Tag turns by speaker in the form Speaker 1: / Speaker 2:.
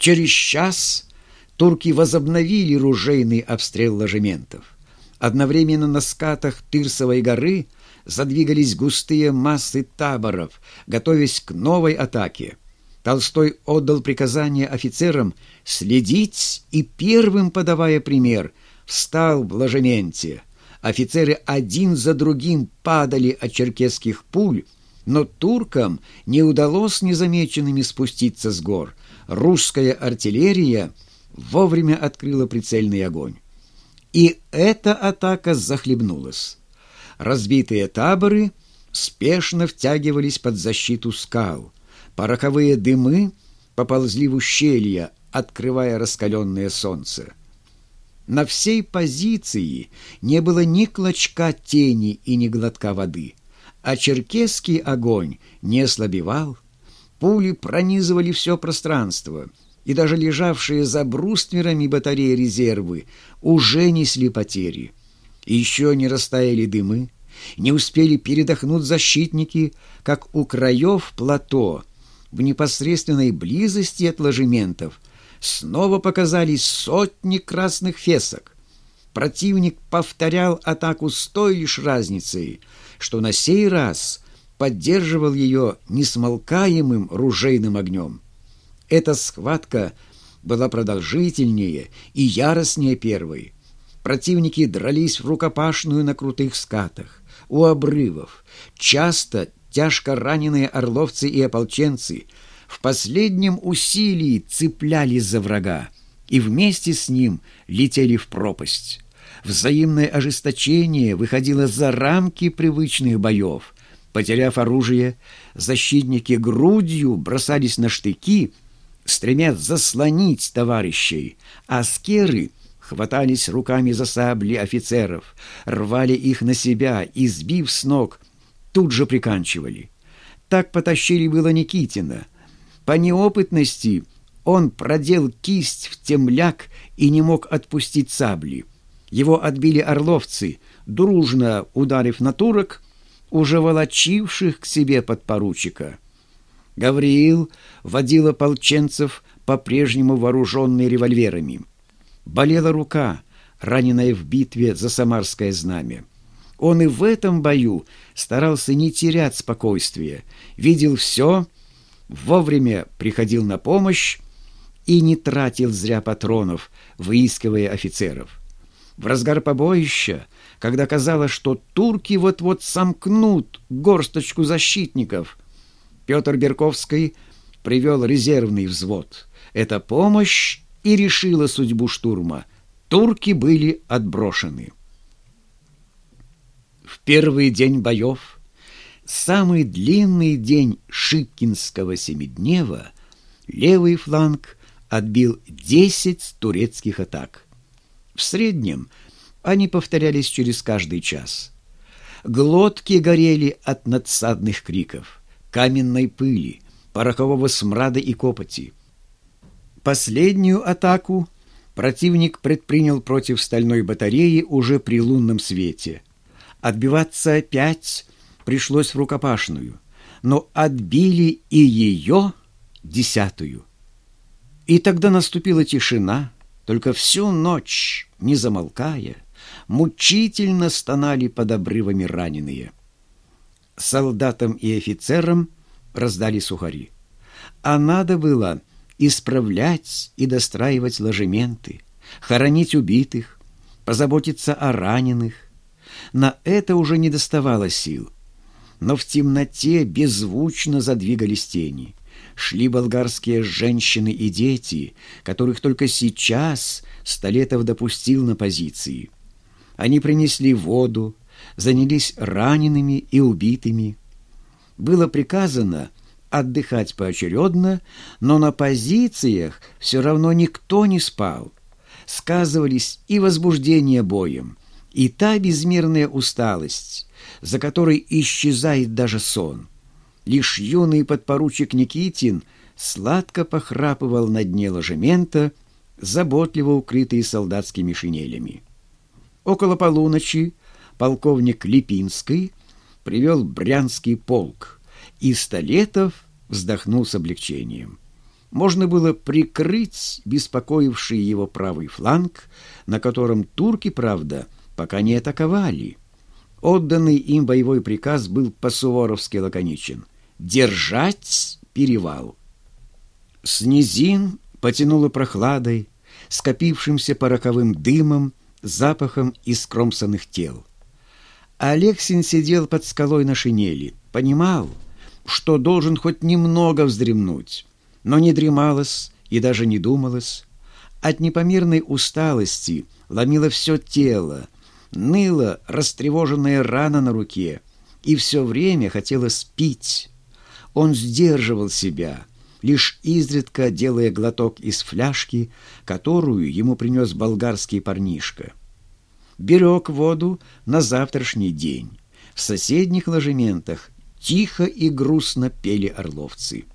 Speaker 1: Через час турки возобновили ружейный обстрел ложементов. Одновременно на скатах Тырсовой горы задвигались густые массы таборов, готовясь к новой атаке. Толстой отдал приказание офицерам следить и первым, подавая пример, встал в ложементе. Офицеры один за другим падали от черкесских пуль, но туркам не удалось незамеченными спуститься с гор. Русская артиллерия вовремя открыла прицельный огонь. И эта атака захлебнулась. Разбитые таборы спешно втягивались под защиту скал. Пороховые дымы поползли в ущелья, открывая раскаленное солнце. На всей позиции не было ни клочка тени и ни глотка воды, а черкесский огонь не ослабевал. Пули пронизывали все пространство — и даже лежавшие за брустверами батареи резервы уже несли потери. Еще не растаяли дымы, не успели передохнуть защитники, как у краев плато, в непосредственной близости от ложементов, снова показались сотни красных фесок. Противник повторял атаку с той лишь разницей, что на сей раз поддерживал ее несмолкаемым ружейным огнем. Эта схватка была продолжительнее и яростнее первой. Противники дрались в рукопашную на крутых скатах, у обрывов. Часто тяжко раненые орловцы и ополченцы в последнем усилии цеплялись за врага и вместе с ним летели в пропасть. Взаимное ожесточение выходило за рамки привычных боев. Потеряв оружие, защитники грудью бросались на штыки – стремясь заслонить товарищей, а скеры хватались руками за сабли офицеров, рвали их на себя и, сбив с ног, тут же приканчивали. Так потащили было Никитина. По неопытности он продел кисть в темляк и не мог отпустить сабли. Его отбили орловцы, дружно ударив на турок, уже волочивших к себе подпоручика. Гавриил водил ополченцев, по-прежнему вооруженный револьверами. Болела рука, раненая в битве за Самарское знамя. Он и в этом бою старался не терять спокойствие, видел все, вовремя приходил на помощь и не тратил зря патронов, выискивая офицеров. В разгар побоища, когда казалось, что турки вот-вот сомкнут горсточку защитников, Петр Берковский привел резервный взвод. Эта помощь и решила судьбу штурма. Турки были отброшены. В первый день боев, самый длинный день Шипкинского семиднева, левый фланг отбил 10 турецких атак. В среднем они повторялись через каждый час. Глотки горели от надсадных криков каменной пыли, порохового смрада и копоти. Последнюю атаку противник предпринял против стальной батареи уже при лунном свете. Отбиваться опять пришлось в рукопашную, но отбили и ее десятую. И тогда наступила тишина, только всю ночь, не замолкая, мучительно стонали под обрывами раненые солдатам и офицерам раздали сухари. А надо было исправлять и достраивать ложементы, хоронить убитых, позаботиться о раненых. На это уже не доставало сил. Но в темноте беззвучно задвигались тени. Шли болгарские женщины и дети, которых только сейчас Столетов допустил на позиции. Они принесли воду, занялись ранеными и убитыми. Было приказано отдыхать поочередно, но на позициях все равно никто не спал. Сказывались и возбуждение боем, и та безмерная усталость, за которой исчезает даже сон. Лишь юный подпоручик Никитин сладко похрапывал на дне ложемента, заботливо укрытый солдатскими шинелями. Около полуночи полковник Липинский привел Брянский полк, и Столетов вздохнул с облегчением. можно было прикрыть беспокоивший его правый фланг, на котором турки, правда, пока не атаковали. Отданный им боевой приказ был по-суворовски лаконичен — держать перевал. С низин потянуло прохладой, скопившимся пороковым дымом, запахом искромсанных тел. Алексин сидел под скалой на шинели, понимал, что должен хоть немного вздремнуть, но не дремалось и даже не думалось. От непомерной усталости ломило все тело, ныла растревоженная рана на руке, и все время хотелось пить. Он сдерживал себя, лишь изредка делая глоток из фляжки, которую ему принес болгарский парнишка. Берег воду на завтрашний день. В соседних ложементах тихо и грустно пели орловцы —